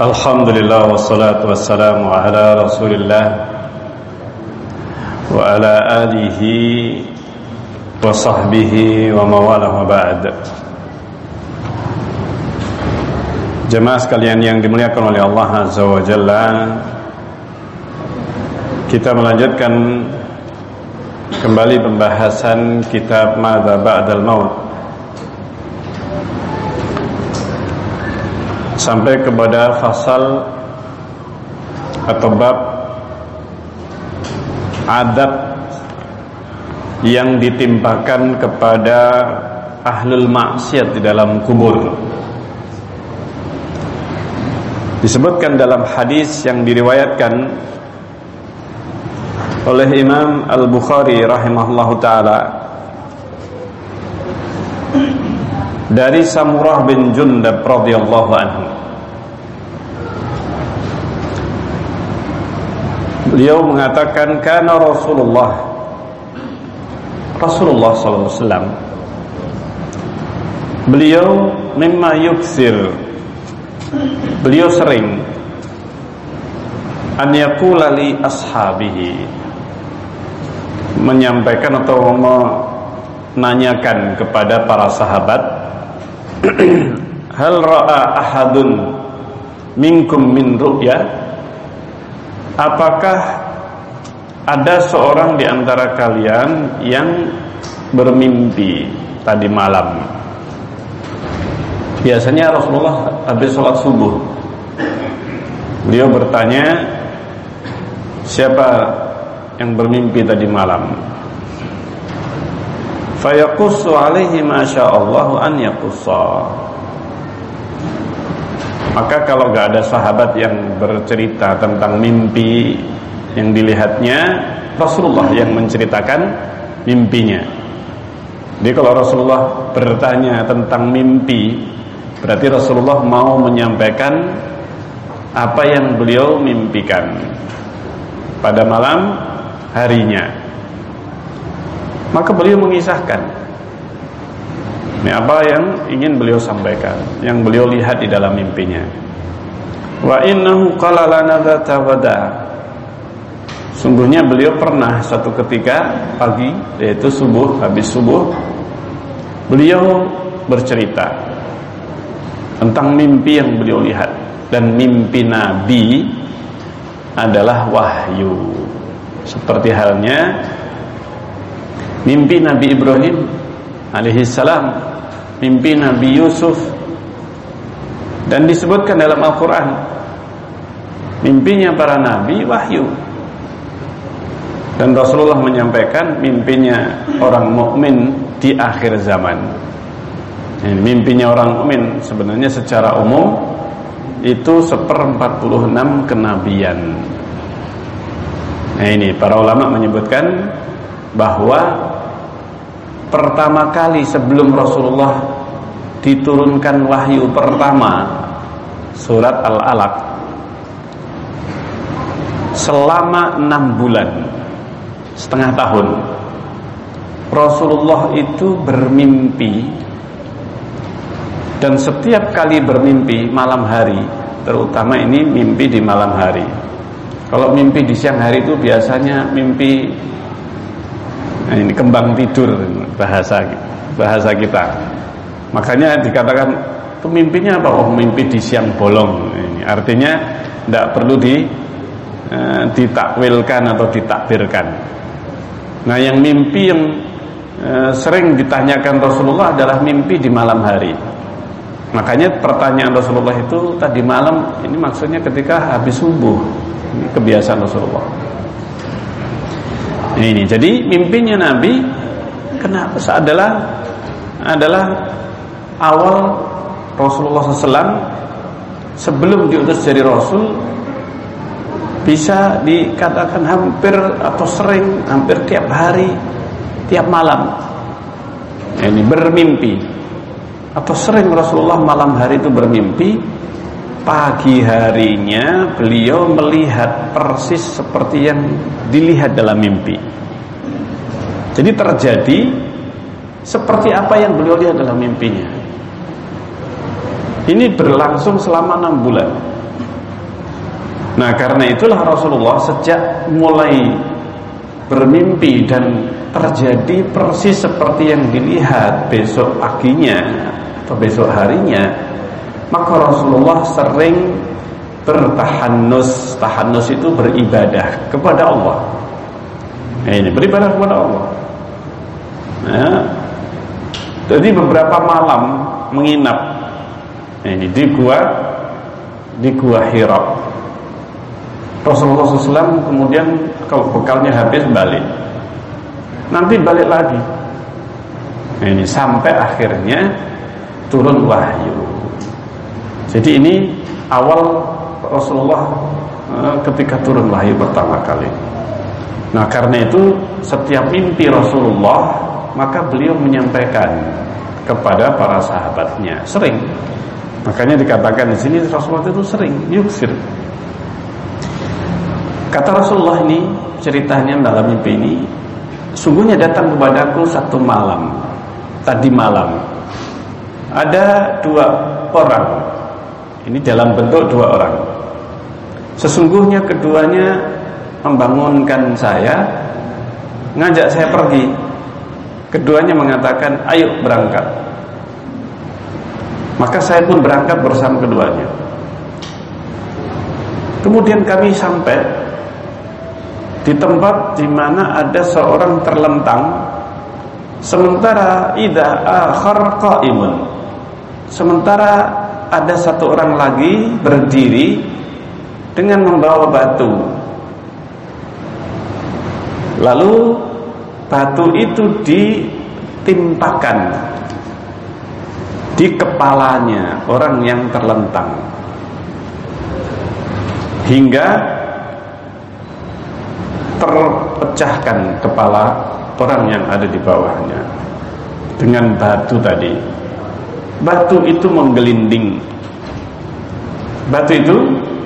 Alhamdulillah wassalatu wassalamu ala rasulillah Wa ala alihi wa sahbihi wa mawalah wa ba'd. Jemaah sekalian yang dimuliakan oleh Allah Azza wa Jalla Kita melanjutkan kembali pembahasan kitab Mada Ba'dal Maut. Sampai kepada fasal atau bab adab yang ditimpakan kepada ahlul maksiat di dalam kubur. Disebutkan dalam hadis yang diriwayatkan oleh Imam Al-Bukhari rahimahullahu taala dari Samurah bin Jundab radhiyallahu anhu Beliau mengatakan karena Rasulullah. Rasulullah wasallam. Beliau mimma yuksir. Beliau sering an yaqula li ashabihi. Menyampaikan atau menanyakan kepada para sahabat hal ra'a ahadun minkum min ru'ya apakah ada seorang di antara kalian yang bermimpi tadi malam? Biasanya Rasulullah habis sholat subuh. Beliau bertanya Siapa yang bermimpi tadi malam? Fayakussu alaihi masya'allahu an yakussa Maka kalau gak ada sahabat yang bercerita tentang mimpi yang dilihatnya Rasulullah yang menceritakan mimpinya Jadi kalau Rasulullah bertanya tentang mimpi Berarti Rasulullah mau menyampaikan apa yang beliau mimpikan pada malam harinya. Maka beliau mengisahkan ini apa yang ingin beliau sampaikan, yang beliau lihat di dalam mimpinya. Wa innahu qala lana Sungguhnya beliau pernah satu ketika pagi yaitu subuh habis subuh beliau bercerita tentang mimpi yang beliau lihat. Dan mimpi Nabi adalah wahyu. Seperti halnya mimpi Nabi Ibrahim alaihissalam mimpi Nabi Yusuf dan disebutkan dalam Al-Quran mimpinya para Nabi wahyu dan Rasulullah menyampaikan mimpinya orang mukmin di akhir zaman ini mimpinya orang mukmin sebenarnya secara umum itu seperempat puluh enam kenabian. Nah ini para ulama menyebutkan bahwa pertama kali sebelum Rasulullah diturunkan wahyu pertama surat Al-Alaq. Selama enam bulan setengah tahun Rasulullah itu bermimpi dan setiap kali bermimpi malam hari terutama ini mimpi di malam hari. Kalau mimpi di siang hari itu biasanya mimpi nah ini kembang tidur bahasa bahasa kita. Makanya dikatakan itu mimpinya apa? Oh mimpi di siang bolong. Ini artinya tidak perlu di eh, ditakwilkan atau ditakbirkan nah yang mimpi yang eh, sering ditanyakan Rasulullah adalah mimpi di malam hari. Makanya pertanyaan Rasulullah itu tadi malam ini maksudnya ketika habis subuh. Ini kebiasaan Rasulullah. Ini jadi mimpinya Nabi kenapa adalah adalah awal Rasulullah SAW sebelum diutus jadi Rasul bisa dikatakan hampir atau sering hampir tiap hari tiap malam. Ini bermimpi. Atau sering Rasulullah malam hari itu bermimpi pagi harinya beliau melihat persis seperti yang dilihat dalam mimpi jadi terjadi seperti apa yang beliau lihat dalam mimpinya Ini berlangsung selama enam bulan. Nah karena itulah Rasulullah sejak mulai bermimpi dan terjadi persis seperti yang dilihat besok paginya atau besok harinya maka Rasulullah sering bertahanus tahanus itu beribadah kepada Allah. Nah, ini beribadah kepada Allah. Nah, jadi beberapa malam menginap. Nah, ini di gua di gua Hira Rasulullah SAW kemudian kalau bekalnya habis balik. Nanti balik lagi. Nah, ini sampai akhirnya turun wahyu jadi ini awal Rasulullah eh, ketika turun wahyu pertama kali. Nah karena itu setiap mimpi Rasulullah maka beliau menyampaikan kepada para sahabatnya. Sering. Makanya dikatakan di sini Rasulullah itu sering yuksir. Kata Rasulullah ini ceritanya dalam mimpi ini Sungguhnya datang kepadaku satu malam. Tadi malam. Ada dua orang Ini dalam bentuk dua orang. Sesungguhnya keduanya Membangunkan saya Ngajak saya pergi. Keduanya mengatakan Ayo berangkat. Maka saya pun berangkat bersama keduanya. Kemudian kami sampai di tempat di mana ada seorang terlentang. Sementara ida akhar qaimun. Sementara ada satu orang lagi berdiri dengan membawa batu lalu batu itu ditimpakan di kepalanya orang yang terlentang hingga terpecahkan kepala orang yang ada di bawahnya dengan batu tadi. Batu itu menggelinding. Batu itu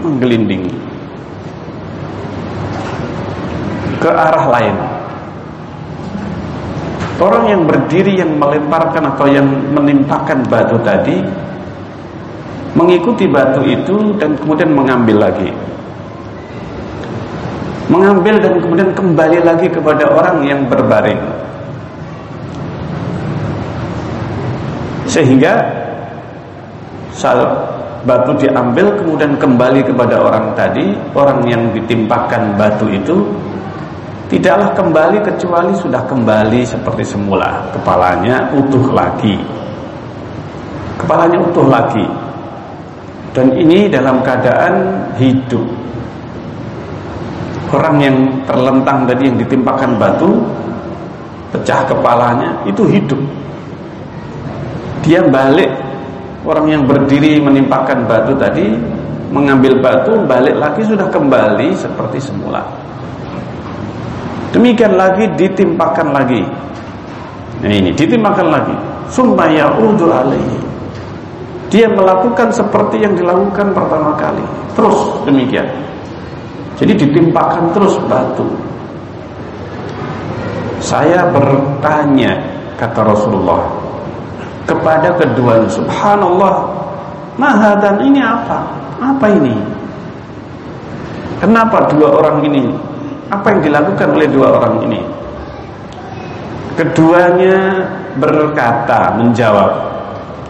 menggelinding ke arah lain. Orang yang berdiri yang melemparkan atau yang menimpakan batu tadi mengikuti batu itu dan kemudian mengambil lagi mengambil dan kemudian kembali lagi kepada orang yang berbaring sehingga saat batu diambil kemudian kembali kepada orang tadi orang yang ditimpakan batu itu tidaklah kembali kecuali sudah kembali seperti semula. Kepalanya utuh lagi. Kepalanya utuh lagi. Dan ini dalam keadaan hidup. Orang yang terlentang tadi yang ditimpakan batu pecah kepalanya itu hidup dia balik orang yang berdiri menimpakan batu tadi mengambil batu balik lagi sudah kembali seperti semula. Demikian lagi ditimpakan lagi. Nah ini ditimpakan lagi. Summa ya'udu alaihi. Dia melakukan seperti yang dilakukan pertama kali. Terus demikian. Jadi ditimpakan terus batu. Saya bertanya kata Rasulullah kepada keduanya, Subhanallah, mahadan ini apa? Apa ini? Kenapa dua orang ini? Apa yang dilakukan oleh dua orang ini? Keduanya berkata, menjawab.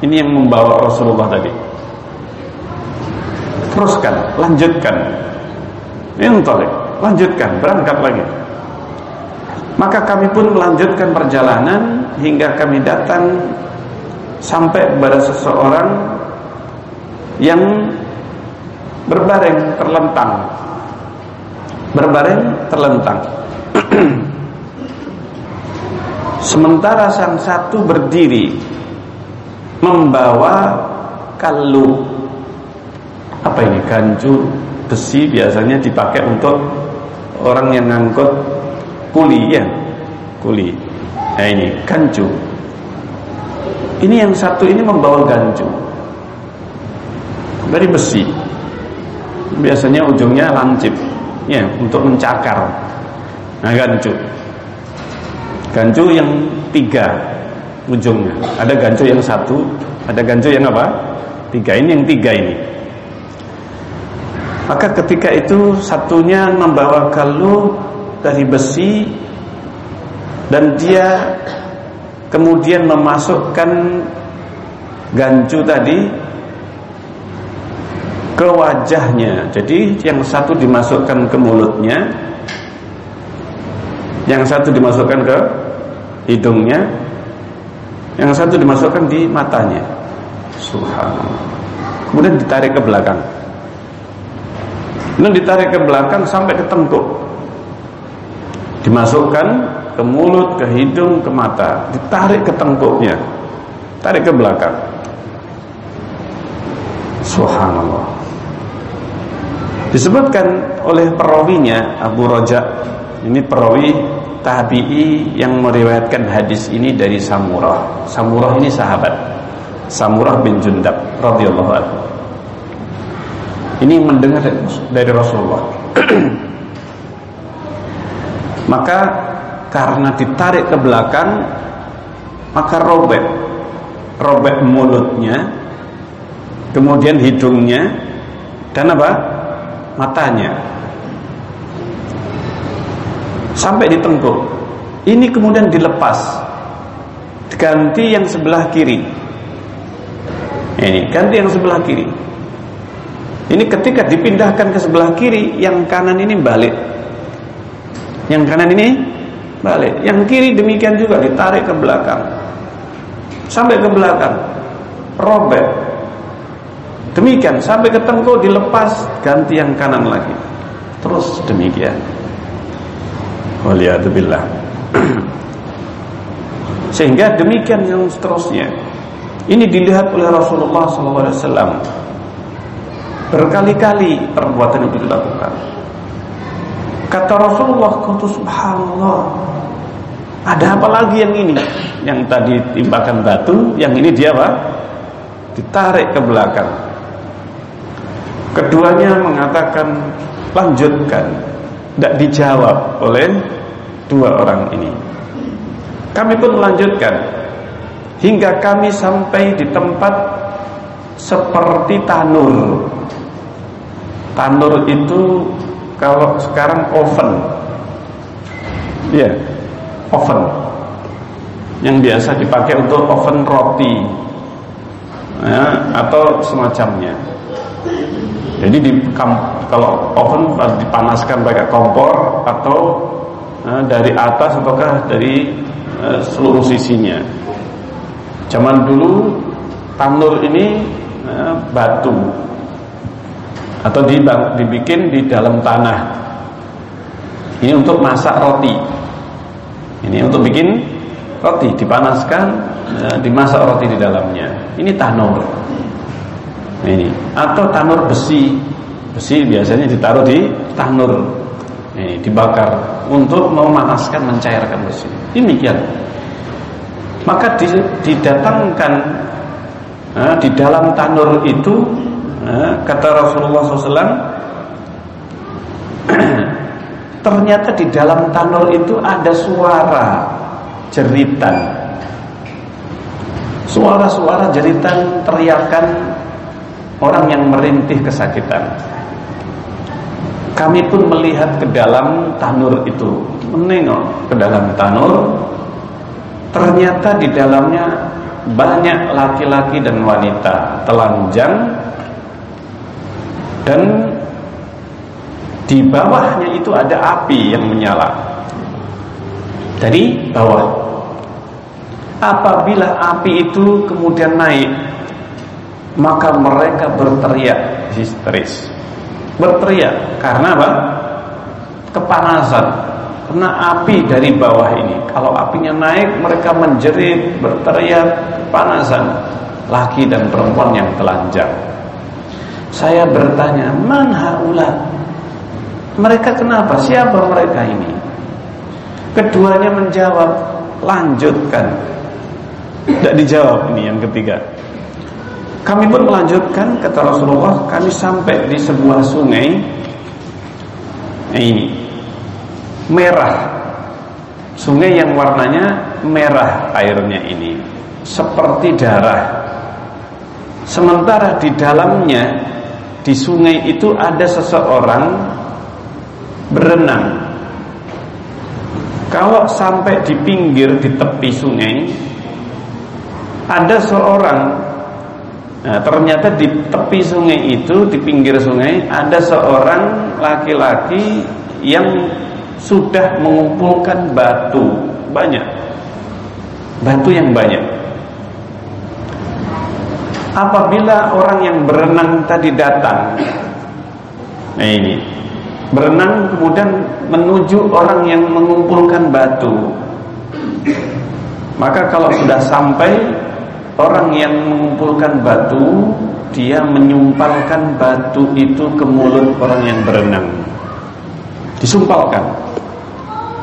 Ini yang membawa Rasulullah tadi. Teruskan, lanjutkan. Intalik, lanjutkan, berangkat lagi. Maka kami pun melanjutkan perjalanan hingga kami datang sampai kepada seseorang yang berbaring terlentang. Berbaring terlentang. Sementara sang satu berdiri membawa kalu apa ini? Ganju besi biasanya dipakai untuk orang yang ngangkut kuli ya? Kuli. Nah ini ganju ini yang satu ini membawa ganju dari besi. Biasanya ujungnya lancip. Ya untuk mencakar. Nah ganju ganju yang tiga ujungnya. Ada ganju yang satu ada ganju yang apa? Tiga. Ini yang tiga ini. Maka ketika itu satunya membawa galuh dari besi dan dia kemudian memasukkan gancu tadi ke wajahnya. Jadi yang satu dimasukkan ke mulutnya, yang satu dimasukkan ke hidungnya, yang satu dimasukkan di matanya. Subhanallah. Kemudian ditarik ke belakang. Kemudian ditarik ke belakang sampai ke tengkuk. Dimasukkan ke mulut, ke hidung, ke mata, ditarik ke tengkuknya. Tarik ke belakang. Subhanallah. Disebutkan oleh perawinya Abu Roja. Ini perawi tabi'i yang meriwayatkan hadis ini dari Samurah. Samurah ini sahabat. Samurah bin Jundab radhiyallahu anhu. Ini mendengar dari Rasulullah. Maka karena ditarik ke belakang maka robek. Robek mulutnya kemudian hidungnya dan apa? Matanya. Sampai di tengkuk ini kemudian dilepas. Ganti yang sebelah kiri. Ini ganti yang sebelah kiri. Ini ketika dipindahkan ke sebelah kiri, yang kanan ini balik. Yang kanan ini balik. Yang kiri demikian juga ditarik ke belakang. Sampai ke belakang. Robek. Demikian sampai ke tengkuk dilepas, ganti yang kanan lagi. Terus demikian. Waliyadzubillah. Sehingga demikian yang seterusnya. Ini dilihat oleh Rasulullah SAW Berkali-kali perbuatan itu dilakukan. Kata Rasulullah, "Kuntu subhanallah." Ada apa lagi yang ini? Yang tadi timpakan batu, yang ini dia apa? Ditarik ke belakang. Keduanya mengatakan, "Lanjutkan." Tidak dijawab oleh dua orang ini. Kami pun melanjutkan hingga kami sampai di tempat seperti tanur Tanur itu kalau sekarang oven. Ya, yeah, oven. Yang biasa dipakai untuk oven roti. Ya, atau semacamnya. Jadi di kalau oven dipanaskan pakai kompor atau uh, dari atas ataukah dari uh, seluruh sisinya. Zaman dulu tanur ini uh, batu atau dibikin di dalam tanah. Ini untuk masak roti. Ini untuk bikin roti, dipanaskan, eh, dimasak roti di dalamnya. Ini tanur. Ini atau tanur besi. Besi biasanya ditaruh di tanur. Ini dibakar untuk memanaskan, mencairkan besi. Demikian. Maka didatangkan nah, di dalam tanur itu kata Rasulullah SAW ternyata di dalam tanur itu ada suara jeritan. Suara-suara jeritan teriakan orang yang merintih kesakitan. Kami pun melihat ke dalam tanur itu. Menengok ke dalam tanur ternyata di dalamnya banyak laki-laki dan wanita telanjang dan di bawahnya itu ada api yang menyala. Dari bawah. Apabila api itu kemudian naik maka mereka berteriak histeris. Berteriak karena apa? Kepanasan. Karena api dari bawah ini. Kalau apinya naik mereka menjerit berteriak kepanasan. Laki dan perempuan yang telanjang. Saya bertanya, "Man haula?" Mereka kenapa? Siapa mereka ini? Keduanya menjawab, "Lanjutkan." Tidak dijawab ini yang ketiga. Kami pun melanjutkan kata Rasulullah, kami sampai di sebuah sungai ini merah. Sungai yang warnanya merah airnya ini seperti darah sementara di dalamnya di sungai itu ada seseorang berenang. Kalau sampai di pinggir di tepi sungai ada seorang nah, ternyata di tepi sungai itu di pinggir sungai ada seorang laki-laki yang sudah mengumpulkan batu. Banyak. Batu yang banyak. Apabila orang yang berenang tadi datang nah ini berenang kemudian menuju orang yang mengumpulkan batu. Maka kalau sudah sampai orang yang mengumpulkan batu dia menyumpalkan batu itu ke mulut orang yang berenang. Disumpalkan.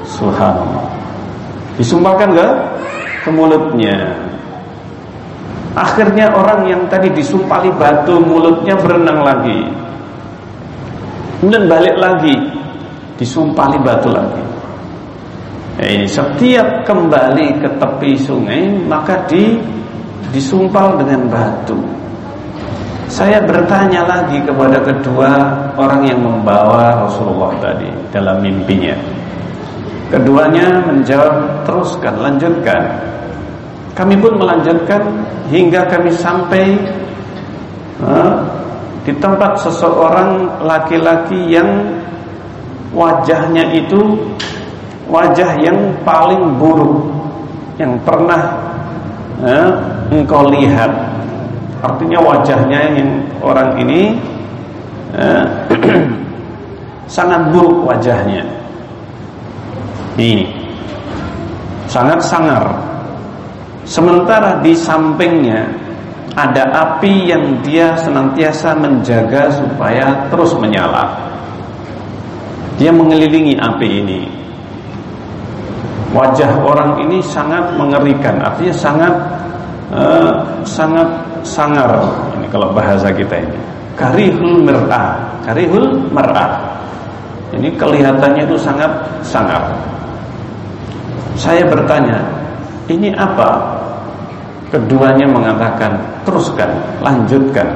Subhanallah. Disumpalkan ke ke mulutnya. Akhirnya orang yang tadi disumpali batu mulutnya berenang lagi kemudian balik lagi disumpali batu lagi eh, setiap kembali ke tepi sungai maka di disumpal dengan batu. Saya bertanya lagi kepada kedua orang yang membawa Rasulullah tadi dalam mimpinya. Keduanya menjawab, teruskan, lanjutkan. Kami pun melanjutkan hingga kami sampai uh, di tempat seseorang laki-laki yang wajahnya itu wajah yang paling buruk yang pernah uh, engkau lihat. Artinya wajahnya yang orang ini eh, sangat buruk wajahnya. Ini. Sangat sangar. Sementara di sampingnya ada api yang dia senantiasa menjaga supaya terus menyala. Dia mengelilingi api ini. Wajah orang ini sangat mengerikan artinya sangat uh, sangat sangar ini kalau bahasa kita ini. Karihul mer'ah karihul mer'ah ini kelihatannya itu sangat sangar. Saya bertanya ini apa keduanya mengatakan teruskan lanjutkan.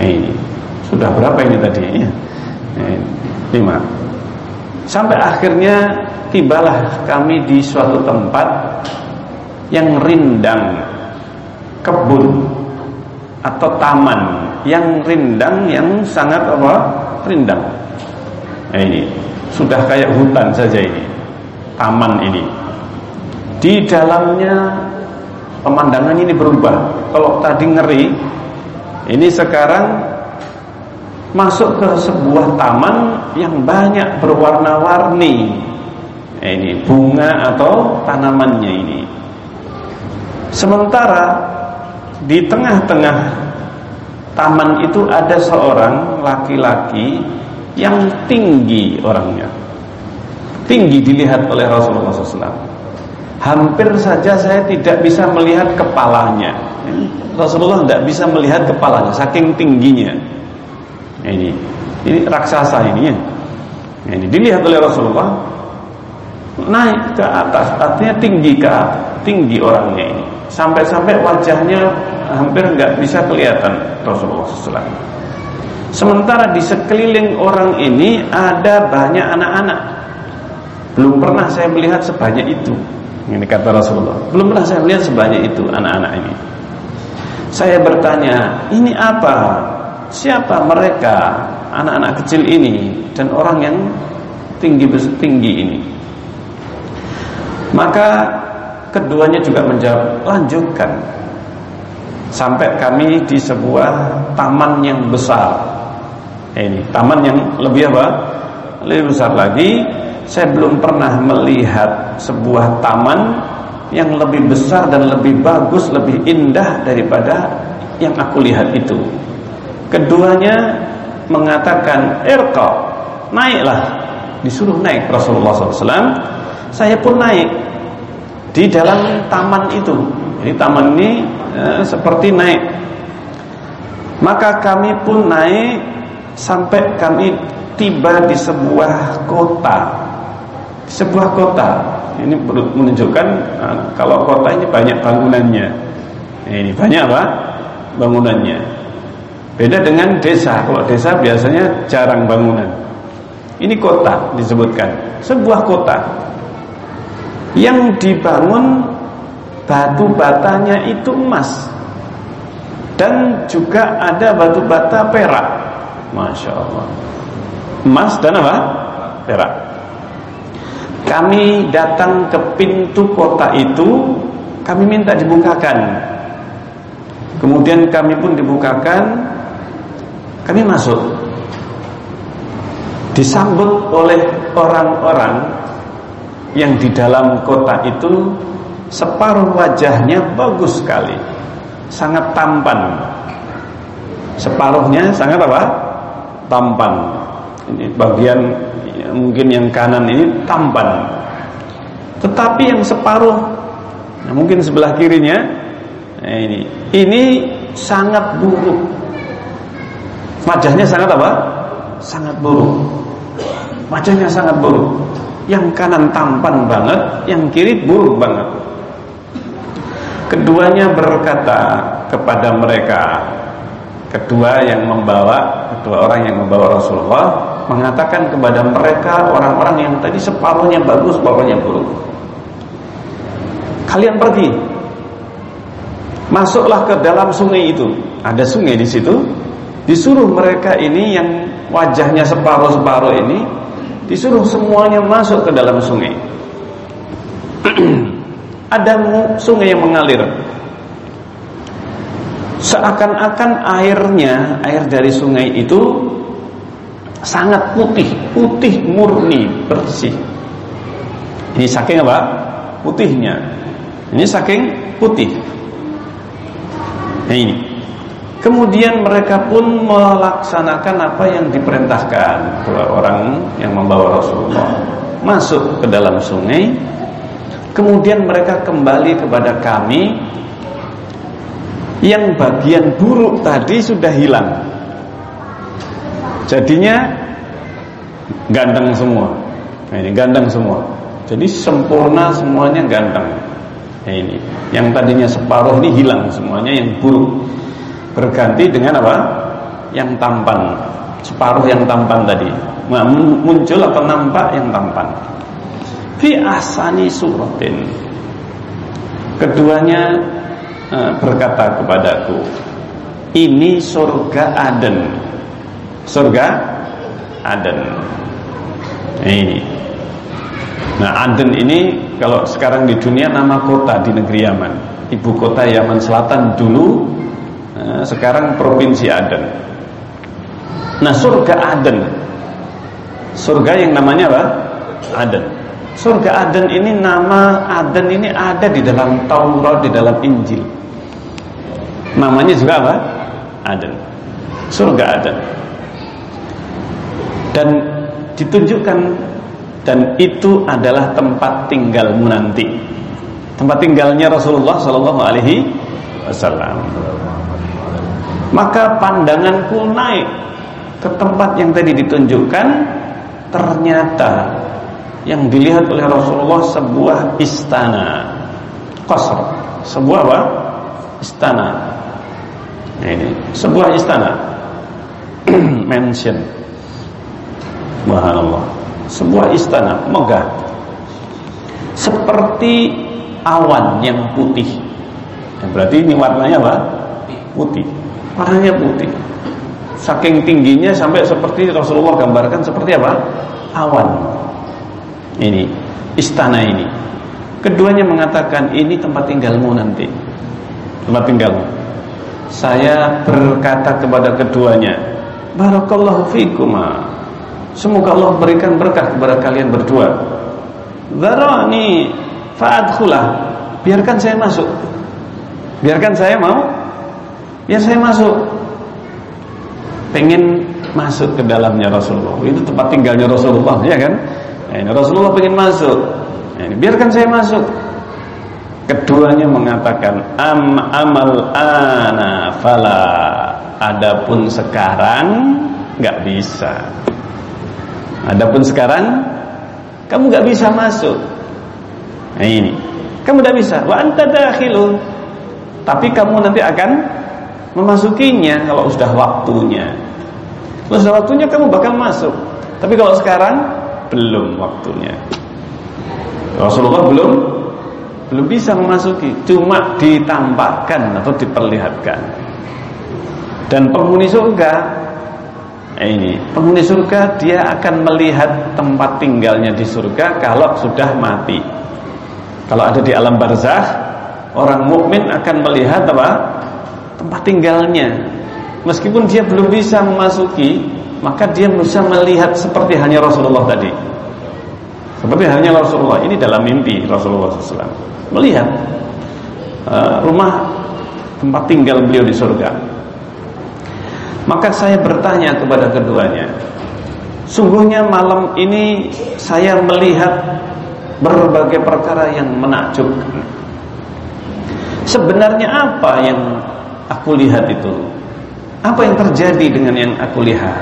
Ini. Sudah berapa ini tadi ya? Lima. Sampai akhirnya tibalah kami di suatu tempat yang rindang kebun atau taman yang rindang yang sangat apa? Rindang. Nah, ini. Sudah kayak hutan saja ini. Taman ini. Di dalamnya pemandangan ini berubah kalau tadi ngeri ini sekarang masuk ke sebuah taman yang banyak berwarna-warni ini bunga atau tanamannya ini Sementara di tengah-tengah taman itu ada seorang laki-laki yang tinggi orangnya. Tinggi dilihat oleh Rasulullah SAW. Hampir saja saya tidak bisa melihat kepalanya. Rasulullah tidak bisa melihat kepalanya, saking tingginya. Ini, ini raksasa ini ya. Ini dilihat oleh Rasulullah naik ke atas, artinya tinggi ke tinggi orangnya ini sampai-sampai wajahnya hampir nggak bisa kelihatan Rasulullah SAW. Sementara di sekeliling orang ini ada banyak anak-anak. Belum pernah saya melihat sebanyak itu. Ini kata Rasulullah. Belum pernah saya melihat sebanyak itu anak-anak ini. Saya bertanya, ini apa? Siapa mereka? Anak-anak kecil ini dan orang yang tinggi tinggi ini. Maka Keduanya juga menjawab, lanjutkan. Sampai kami di sebuah taman yang besar. Ini taman yang lebih apa? Lebih besar lagi. Saya belum pernah melihat sebuah taman yang lebih besar dan lebih bagus, lebih indah daripada yang aku lihat itu. Keduanya mengatakan, "Irqa, naiklah." Disuruh naik Rasulullah SAW. Saya pun naik di dalam taman itu. Jadi taman ini eh, seperti naik. Maka kami pun naik sampai kami tiba di sebuah kota. Sebuah kota. Ini menunjukkan eh, kalau kota ini banyak bangunannya. Ini banyak apa? bangunannya. Beda dengan desa. Kalau desa biasanya jarang bangunan. Ini kota disebutkan, sebuah kota yang dibangun batu batanya itu emas dan juga ada batu bata perak. Masya Allah. Emas dan apa? Perak. Kami datang ke pintu kota itu, kami minta dibukakan. Kemudian kami pun dibukakan, kami masuk. Disambut oleh orang-orang yang di dalam kota itu separuh wajahnya bagus sekali, sangat tampan. Separuhnya sangat apa? Tampan. Ini bagian mungkin yang kanan ini tampan. Tetapi yang separuh, nah mungkin sebelah kirinya, nah ini, ini sangat buruk Wajahnya sangat apa? Sangat buruk. Wajahnya sangat buruk. Yang kanan tampan banget, yang kiri buruk banget. Keduanya berkata kepada mereka, kedua yang membawa, kedua orang yang membawa Rasulullah mengatakan kepada mereka orang-orang yang tadi separuhnya bagus, separuhnya buruk. Kalian pergi, masuklah ke dalam sungai itu. Ada sungai di situ, Disuruh mereka ini yang wajahnya separuh-separuh ini disuruh semuanya masuk ke dalam sungai. Ada sungai yang mengalir. Seakan-akan airnya, air dari sungai itu sangat putih, putih murni, bersih. Ini saking apa? Putihnya. Ini saking putih. Nah ini. Kemudian mereka pun melaksanakan apa yang diperintahkan orang yang membawa Rasulullah masuk ke dalam sungai. Kemudian mereka kembali kepada kami yang bagian buruk tadi sudah hilang. Jadinya ganteng semua. Nah, ini ganteng semua. Jadi sempurna semuanya ganteng. Nah, ini yang tadinya separuh ini hilang semuanya yang buruk berganti dengan apa? Yang tampan, separuh yang tampan tadi. Muncul atau nampak yang tampan. Fi asani suratin. Keduanya uh, berkata kepadaku, ini surga Aden. Surga Aden. Ini. Nah, Aden ini kalau sekarang di dunia nama kota di negeri Yaman. Ibu kota Yaman Selatan dulu Eh, sekarang provinsi Aden. Nah, surga Aden. Surga yang namanya apa? Aden. Surga Aden ini nama Aden ini ada di dalam Taurat, di dalam Injil. Namanya juga apa? Aden. Surga Aden. Dan ditunjukkan dan itu adalah tempat tinggalmu nanti. Tempat tinggalnya Rasulullah Shallallahu Alaihi Wasallam. Maka pandanganku naik ke tempat yang tadi ditunjukkan. Ternyata yang dilihat oleh Rasulullah sebuah istana. Qasr. Sebuah apa? istana. Nah, ini. Sebuah istana. Mansion Subhanallah sebuah istana megah seperti awan yang putih berarti ini warnanya apa? putih warnanya putih. Saking tingginya sampai seperti Rasulullah gambarkan seperti apa? Awan. Ini istana ini. Keduanya mengatakan ini tempat tinggalmu nanti. Tempat tinggalmu. Saya berkata kepada keduanya, Barakallahu fikuma. Semoga Allah berikan berkah kepada kalian berdua. Zarani fa'adkhulah. Biarkan saya masuk. Biarkan saya mau? Ya saya masuk. Pengen masuk ke dalamnya Rasulullah. Itu tempat tinggalnya Rasulullah ya kan? Nah, ini Rasulullah pengen masuk. Nah, ini Biarkan saya masuk. Keduanya mengatakan Am amal ana fala. Adapun sekarang nggak bisa Adapun sekarang Kamu nggak bisa masuk Nah ini Kamu nggak bisa Wa anta dakhilun Tapi kamu nanti akan memasukinya kalau sudah waktunya. Kalau sudah waktunya kamu bakal masuk. Tapi kalau sekarang belum waktunya. Rasulullah belum belum bisa memasuki, cuma ditampakkan atau diperlihatkan. Dan penghuni surga ini, penghuni surga dia akan melihat tempat tinggalnya di surga kalau sudah mati. Kalau ada di alam barzah, orang mukmin akan melihat apa? tempat tinggalnya. Meskipun dia belum bisa memasuki, maka dia bisa melihat seperti hanya Rasulullah tadi. Seperti hanya Rasulullah ini dalam mimpi Rasulullah SAW melihat uh, rumah tempat tinggal beliau di surga. Maka saya bertanya kepada keduanya, sungguhnya malam ini saya melihat berbagai perkara yang menakjubkan. Sebenarnya apa yang aku lihat itu? Apa yang terjadi dengan yang aku lihat?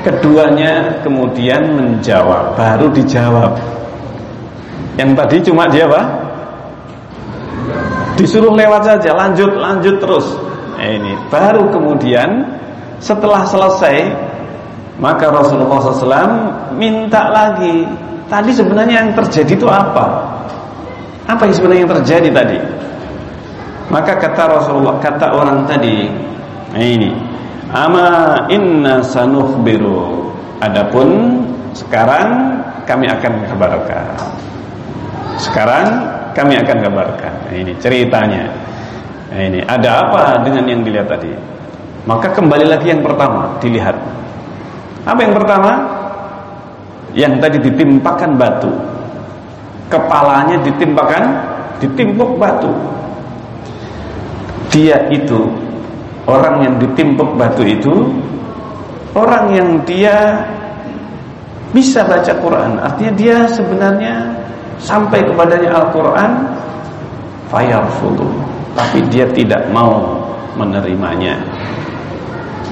Keduanya kemudian menjawab, baru dijawab. Yang tadi cuma dia apa? Disuruh lewat saja, lanjut, lanjut terus. Nah, ini baru kemudian setelah selesai maka Rasulullah SAW minta lagi. Tadi sebenarnya yang terjadi itu apa? Apa yang sebenarnya yang terjadi tadi? Maka kata Rasulullah, kata orang tadi, nah ini Ama inna sanukhbiru. Adapun sekarang kami akan kabarkan. Sekarang kami akan kabarkan. Nah, ini ceritanya. Nah, ini ada apa dengan yang dilihat tadi? Maka kembali lagi yang pertama dilihat. Apa yang pertama? Yang tadi ditimpakan batu. Kepalanya ditimpakan ditimpuk batu. Dia itu orang yang ditimpuk batu itu orang yang dia bisa baca Quran artinya dia sebenarnya sampai kepadanya Al-Quran fayarfudu tapi dia tidak mau menerimanya.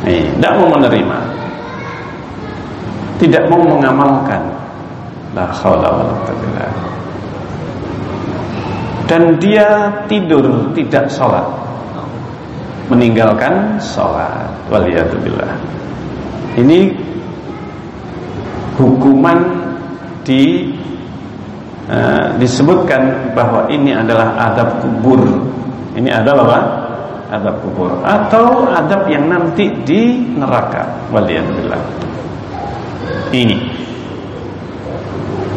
Nih, tidak mau menerima. Tidak mau mengamalkan. Dan dia tidur tidak sholat. Meninggalkan sholat. Ini hukuman di uh, disebutkan bahwa ini adalah adab kubur ini adab apa? adab kubur atau adab yang nanti di neraka waliyatubillah ini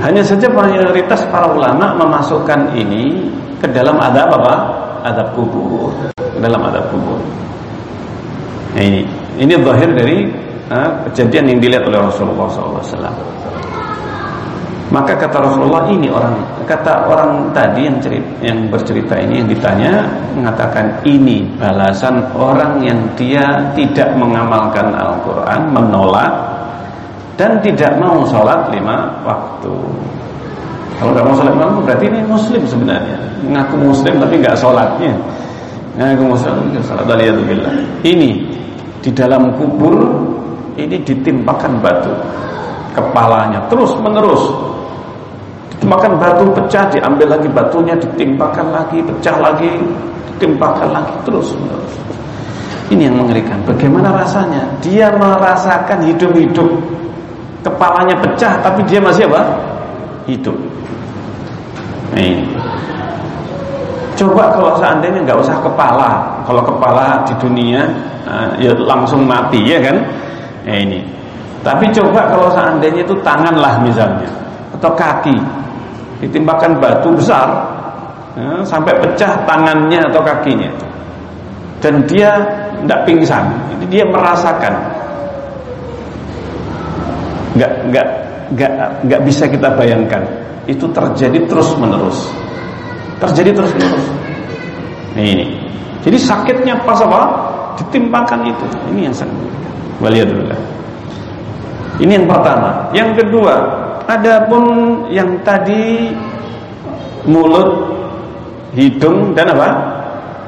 hanya saja mayoritas para ulama memasukkan ini ke dalam adab apa? adab kubur dalam adab kubur. Nah, ini ini zahir dari uh, kejadian yang dilihat oleh Rasulullah SAW. Maka kata Rasulullah ini orang kata orang tadi yang cerita, yang bercerita ini yang ditanya mengatakan ini balasan orang yang dia tidak mengamalkan Al-Qur'an, menolak dan tidak mau sholat lima waktu. Kalau tidak mau sholat lima waktu berarti ini muslim sebenarnya, mengaku muslim tapi nggak sholatnya. Ini di dalam kubur ini ditimpakan batu. Kepalanya terus menerus ditimpakan batu pecah diambil lagi batunya ditimpakan lagi pecah lagi ditimpakan lagi terus menerus. Ini yang mengerikan. Bagaimana rasanya? Dia merasakan hidup-hidup. Kepalanya pecah tapi dia masih apa? Hidup. Ini Coba kalau seandainya nggak usah kepala, kalau kepala di dunia uh, ya langsung mati ya kan? Ya ini. Tapi coba kalau seandainya itu tangan lah misalnya atau kaki ditimpakan batu besar ya, sampai pecah tangannya atau kakinya dan dia tidak pingsan, ini dia merasakan nggak nggak nggak nggak bisa kita bayangkan itu terjadi terus menerus terjadi terus menerus. Ini. Jadi sakitnya pas apa? Ditimpakan itu. Ini yang sangat Waliyadulillah. Ini yang pertama. Yang kedua, adapun yang tadi mulut, hidung dan apa?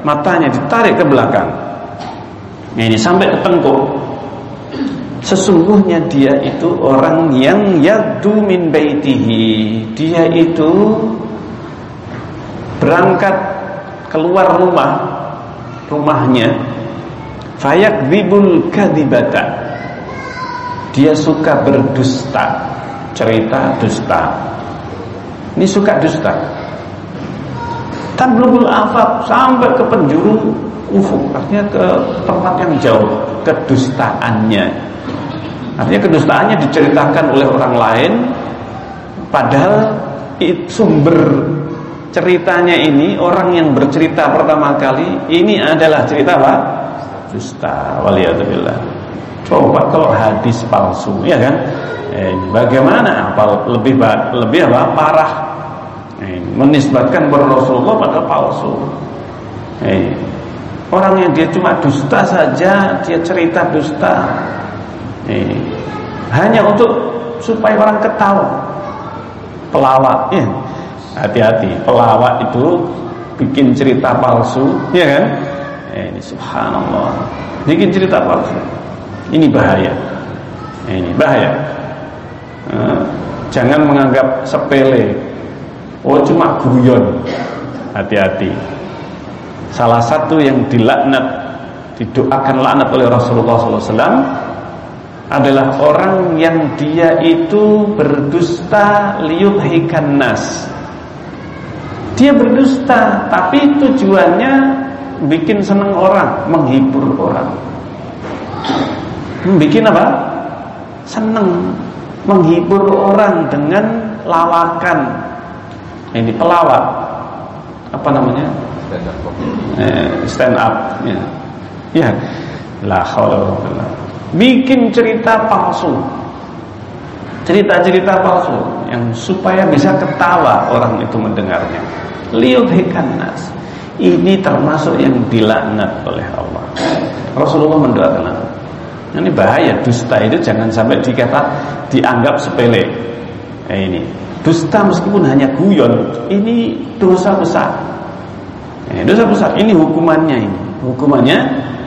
Matanya ditarik ke belakang. Ini sampai ke tengkuk. Sesungguhnya dia itu orang yang yadu min baitihi. Dia itu berangkat keluar rumah rumahnya fayakdzibul kadzibata dia suka berdusta cerita dusta. Ini suka dusta. Tablugul afaq sampai ke penjuru ufuk artinya ke tempat yang jauh kedustaannya. Artinya kedustaannya diceritakan oleh orang lain padahal sumber ceritanya ini orang yang bercerita pertama kali ini adalah cerita apa? dusta. Waliyadzubillah coba kalau hadis palsu ya kan? Eh, bagaimana? Apa lebih lebih apa? Parah. Eh, menisbatkan kepada Rasulullah pada palsu. Eh, orang yang dia cuma dusta saja dia cerita dusta. Eh, hanya untuk supaya orang ketawa. Pelawak ya. Hati-hati pelawak itu bikin cerita palsu ya kan? Eh, ini subhanallah. Bikin cerita palsu ini bahaya. Ini bahaya. Eh, jangan menganggap sepele. Oh cuma guyon. Hati-hati. Salah satu yang dilaknat didoakan laknat oleh Rasulullah SAW adalah orang yang dia itu berdusta liyudhikan nas. Dia berdusta, tapi tujuannya bikin seneng orang, menghibur orang. Bikin apa? Seneng, menghibur orang dengan lawakan. Ini pelawak. Apa namanya? Stand up. Eh, stand up. Ya. Ya. La Bikin cerita palsu. Cerita-cerita palsu yang supaya bisa ketawa orang itu mendengarnya liyudhikan nas. Ini termasuk yang dilaknat oleh Allah. Rasulullah mendoakan Ini bahaya dusta itu jangan sampai dikata dianggap sepele. Nah, ini dusta meskipun hanya guyon, ini dosa besar. Ini dosa besar. Ini hukumannya ini. Hukumannya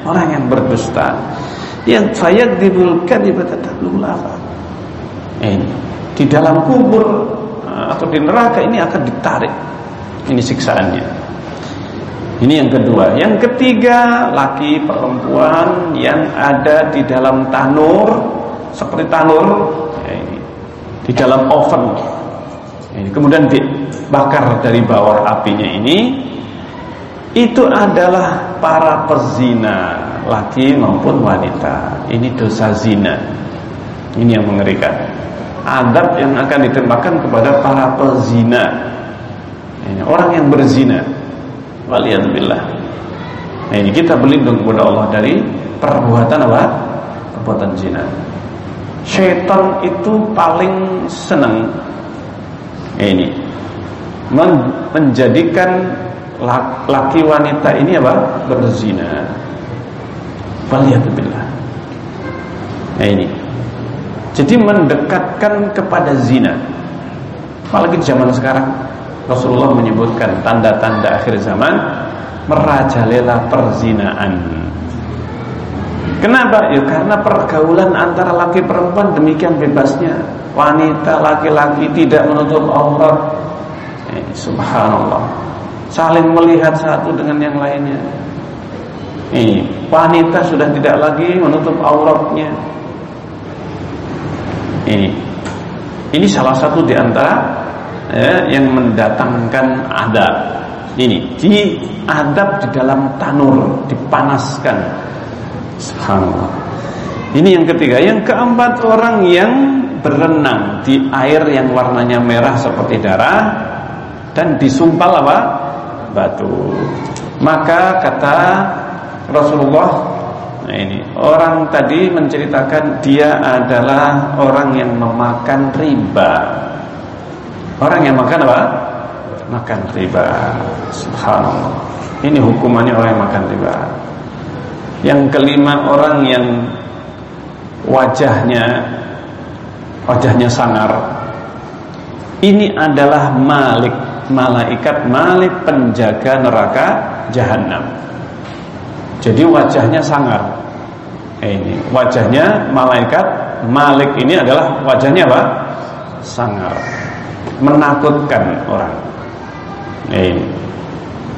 orang yang berdusta. Yang fayad dibulkan ibadatul apa? Ini di dalam kubur atau di neraka ini akan ditarik ini siksaannya. Ini yang kedua. Yang ketiga, laki perempuan yang ada di dalam tanur seperti tanur ya ini, di dalam oven. Ini kemudian dibakar dari bawah apinya ini itu adalah para pezina laki maupun wanita. Ini dosa zina. Ini yang mengerikan. Adab yang akan ditembakkan kepada para pezina ini orang yang berzina. Waliyadzubillah. Nah, ini kita berlindung kepada Allah dari perbuatan apa? Perbuatan zina. Syaitan itu paling senang ini men menjadikan laki wanita ini apa? berzina. Waliyadzubillah. Nah, ini. Jadi mendekatkan kepada zina. Apalagi zaman sekarang Rasulullah menyebutkan tanda-tanda akhir zaman merajalela perzinaan. Kenapa? Ya karena pergaulan antara laki perempuan demikian bebasnya. Wanita laki-laki tidak menutup aurat. Eh, subhanallah. Saling melihat satu dengan yang lainnya. Eh, wanita sudah tidak lagi menutup auratnya. Ini, ini salah satu di antara ya, yang mendatangkan adab. Ini di adab di dalam tanur dipanaskan. Subhanallah. Ini yang ketiga. Yang keempat orang yang berenang di air yang warnanya merah seperti darah dan disumpal apa? batu. Maka kata Rasulullah Nah ini orang tadi menceritakan dia adalah orang yang memakan riba. Orang yang makan apa? Makan riba. Subhanallah. Ini hukumannya orang yang makan riba. Yang kelima orang yang wajahnya wajahnya sangar. Ini adalah malik, malaikat malik penjaga neraka jahanam. Jadi wajahnya sangar. Eh, ini wajahnya malaikat malik ini adalah wajahnya apa? Sangar menakutkan orang. Eh,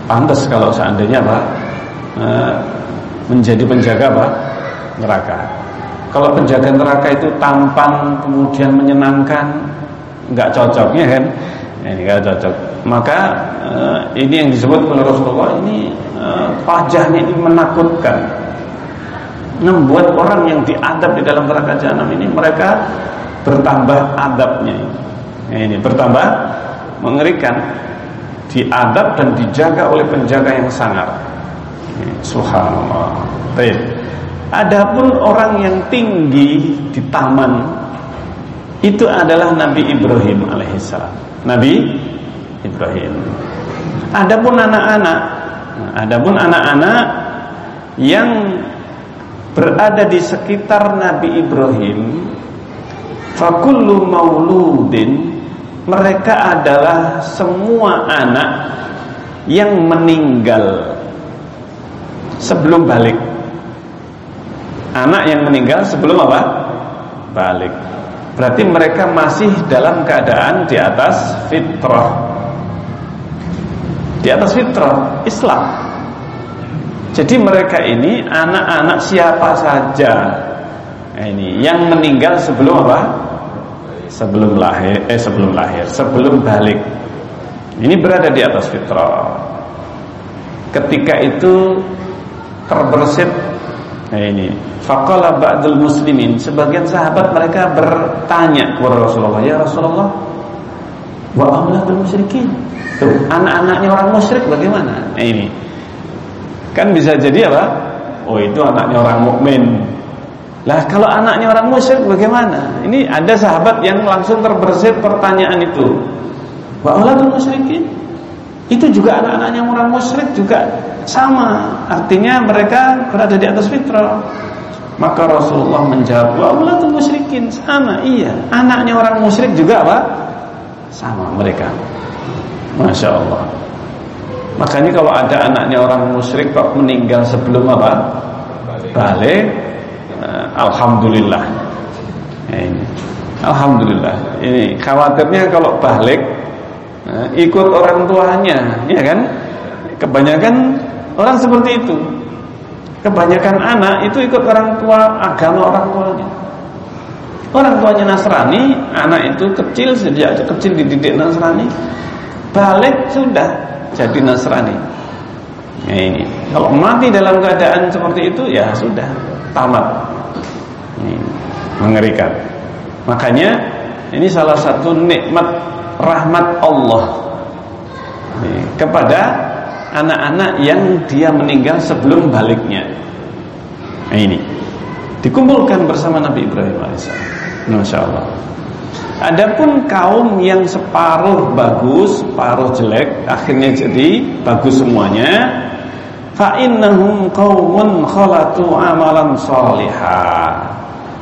pantas kalau seandainya Pak eh, menjadi penjaga apa? neraka. Kalau penjaga neraka itu tampan kemudian menyenangkan, nggak cocok ya kan? Ini nggak cocok. Maka uh, ini yang disebut oleh Rasulullah ini wajahnya ini menakutkan, membuat orang yang diadab di dalam neraka jahanam ini mereka bertambah adabnya. Ini bertambah mengerikan, diadab dan dijaga oleh penjaga yang sangar. Subhanallah. Baik. Adapun orang yang tinggi di taman itu adalah Nabi Ibrahim alaihissalam. Nabi Ibrahim. Adapun anak-anak, adapun anak-anak yang berada di sekitar Nabi Ibrahim, fakullu mauludin mereka adalah semua anak yang meninggal sebelum balik anak yang meninggal sebelum apa? Balik. Berarti mereka masih dalam keadaan di atas fitrah. Di atas fitrah Islam. Jadi mereka ini anak-anak siapa saja. Nah, ini yang meninggal sebelum apa? Sebelum lahir, eh sebelum lahir, sebelum balik. Ini berada di atas fitrah. Ketika itu terbersit Nah ini Faqala ba'dul muslimin Sebagian sahabat mereka bertanya kepada Rasulullah Ya Rasulullah Wa auladul musyrikin Anak-anaknya orang musyrik bagaimana Nah ini Kan bisa jadi apa Oh itu anaknya orang mukmin. Lah kalau anaknya orang musyrik bagaimana? Ini ada sahabat yang langsung terbersit pertanyaan itu. Wa auladul musyrikin? Itu juga anak-anaknya orang musyrik juga sama. Artinya mereka berada di atas fitrah. Maka Rasulullah menjawab wa musyrikin? Sama iya. Anaknya orang musyrik juga apa? Sama mereka. Masya Allah. Makanya kalau ada anaknya orang musyrik kok meninggal sebelum apa? Balik Alhamdulillah ini Alhamdulillah ini khawatirnya kalau balik uh, ikut orang tuanya ya kan kebanyakan Orang seperti itu. Kebanyakan anak itu ikut orang tua agama orang tuanya. Orang tuanya Nasrani, anak itu kecil sejak kecil dididik Nasrani, balik sudah jadi Nasrani. Ya ini, kalau mati dalam keadaan seperti itu ya sudah tamat. Ini, mengerikan. Makanya ini salah satu nikmat rahmat Allah ini, kepada anak-anak yang dia meninggal sebelum baliknya. Nah ini dikumpulkan bersama Nabi Ibrahim alaihissalam. Masya Allah. Adapun kaum yang separuh bagus, separuh jelek, akhirnya jadi bagus semuanya. Fa innahum qaumun khalatu amalan salihah.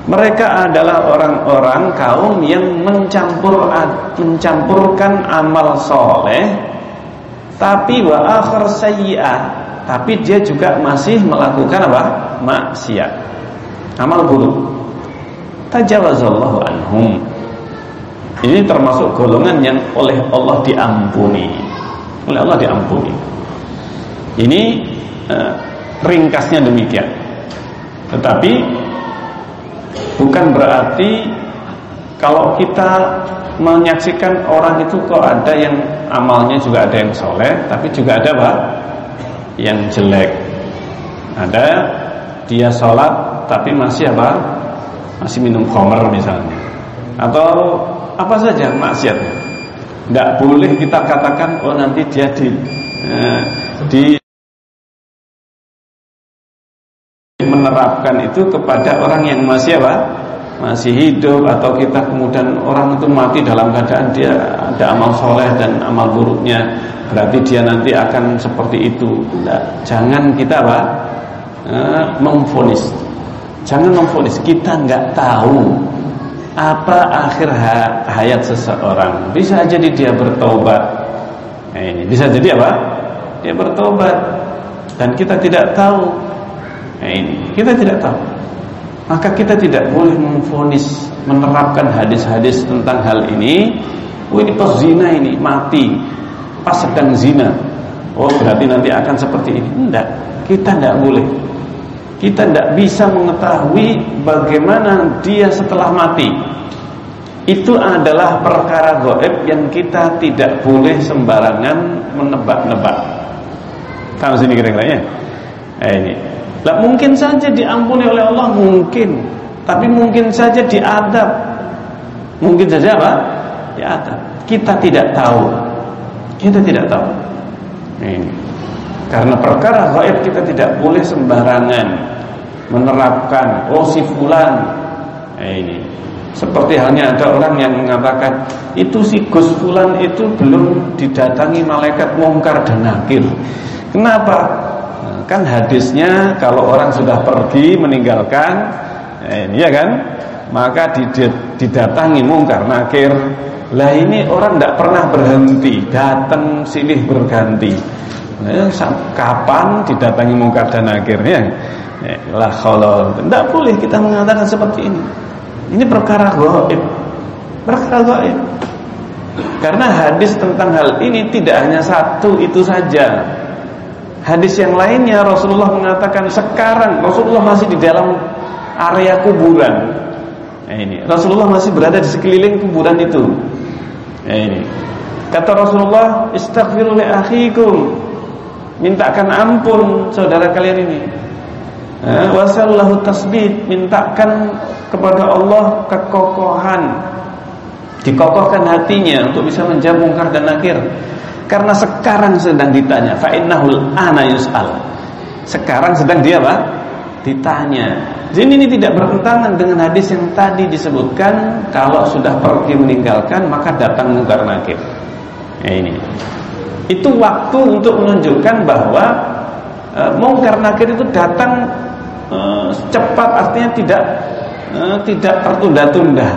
Mereka adalah orang-orang kaum yang mencampur mencampurkan amal soleh tapi wa akhir sayyi'ah. Tapi dia juga masih melakukan apa? maksiat. Amal buruk. Tajawazallahu anhum. Ini termasuk golongan yang oleh Allah diampuni. Oleh Allah diampuni. Ini eh, ringkasnya demikian. Tetapi bukan berarti kalau kita menyaksikan orang itu kok ada yang amalnya juga ada yang soleh tapi juga ada apa? Yang jelek. Ada dia sholat tapi masih apa? Masih minum khamr misalnya. Atau apa saja maksiatnya. Tidak boleh kita katakan oh nanti dia di eh, di menerapkan itu kepada orang yang masih apa? Masih hidup atau kita kemudian orang itu mati dalam keadaan dia ada amal soleh dan amal buruknya berarti dia nanti akan seperti itu. Tidak. jangan kita apa? E, memfonis. Jangan memfonis. Kita nggak tahu apa akhir hayat seseorang. Bisa jadi dia bertobat. Nah, ini bisa jadi apa? Dia bertobat. Dan kita tidak tahu nah, ini kita tidak tahu maka kita tidak boleh memfonis menerapkan hadis-hadis tentang hal ini. Oh ini pas zina ini mati, pas sedang zina. Oh berarti nanti akan seperti ini. Tidak, kita tidak boleh. kita tidak bisa mengetahui bagaimana dia setelah mati. Itu adalah perkara goib yang kita tidak boleh sembarangan menebak-nebak. Tahu sini kira-kira ya? Eh, ini. Lah mungkin saja diampuni oleh Allah mungkin, tapi mungkin saja diadab. Mungkin saja apa? Diadab. Kita tidak tahu. Kita tidak tahu. Ini. Karena perkara gaib kita tidak boleh sembarangan menerapkan oh si fulan. Eh, ini. Seperti halnya ada orang yang mengatakan itu si Gus Fulan itu belum didatangi malaikat mungkar dan nakir. Kenapa? Kan hadisnya kalau orang sudah pergi meninggalkan, eh, ya kan, maka didatangi mungkar nakir. Lah ini orang tidak pernah berhenti, datang silih berganti. Nah, kapan didatangi mungkar dan nakir ya? Eh, lah kalau tidak boleh kita mengatakan seperti ini. Ini perkara gaib. Perkara gaib. Karena hadis tentang hal ini tidak hanya satu itu saja. Hadis yang lainnya Rasulullah mengatakan sekarang Rasulullah masih di dalam area kuburan. Nah, ini Rasulullah masih berada di sekeliling kuburan itu. Nah, ini kata Rasulullah, "Istaghfiru li akhikum." Mintakan ampun saudara kalian ini. Eh, wasallahu tasbih mintakan kepada Allah kekokohan dikokohkan hatinya untuk bisa menjawab mungkar dan nakir karena sekarang sedang ditanya fa innahul ana yus'al. Sekarang sedang dia apa? Ditanya. Jadi ini tidak bertentangan dengan hadis yang tadi disebutkan kalau sudah pergi meninggalkan maka datang mungkar nakir ya ini. Itu waktu untuk menunjukkan bahwa e, mungkar nakir itu datang Eh, cepat artinya tidak uh, tidak tertunda-tunda.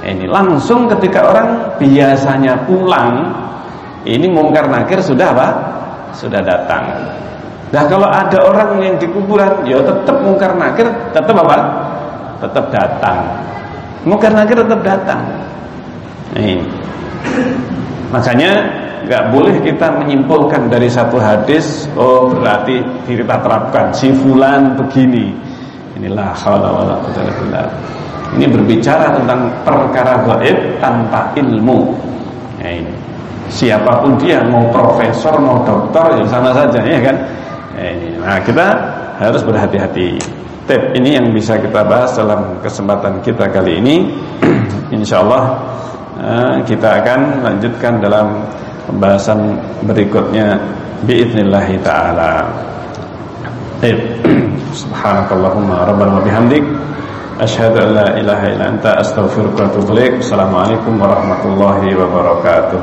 Ini langsung ketika orang biasanya pulang, ini mungkar nakir sudah apa? Sudah datang. Nah kalau ada orang yang di kuburan, ya tetap mungkar nakir tetap apa? Tetap datang. Mungkar nakir tetap datang. Ini. Makanya nggak boleh kita menyimpulkan dari satu hadis oh berarti kita terapkan si fulan begini inilah haula ini berbicara tentang perkara gaib tanpa ilmu ya ini siapa pun dia mau profesor mau dokter ya sama saja ya kan ini. nah kita harus berhati-hati tip ini yang bisa kita bahas dalam kesempatan kita kali ini insyaallah eh, kita akan lanjutkan dalam pembahasan berikutnya biiznillah taala. Baik. Subhanakallahumma rabbana wa bihamdik asyhadu an la ilaha illa anta astaghfiruka wa atubu ilaik. Assalamualaikum warahmatullahi wabarakatuh.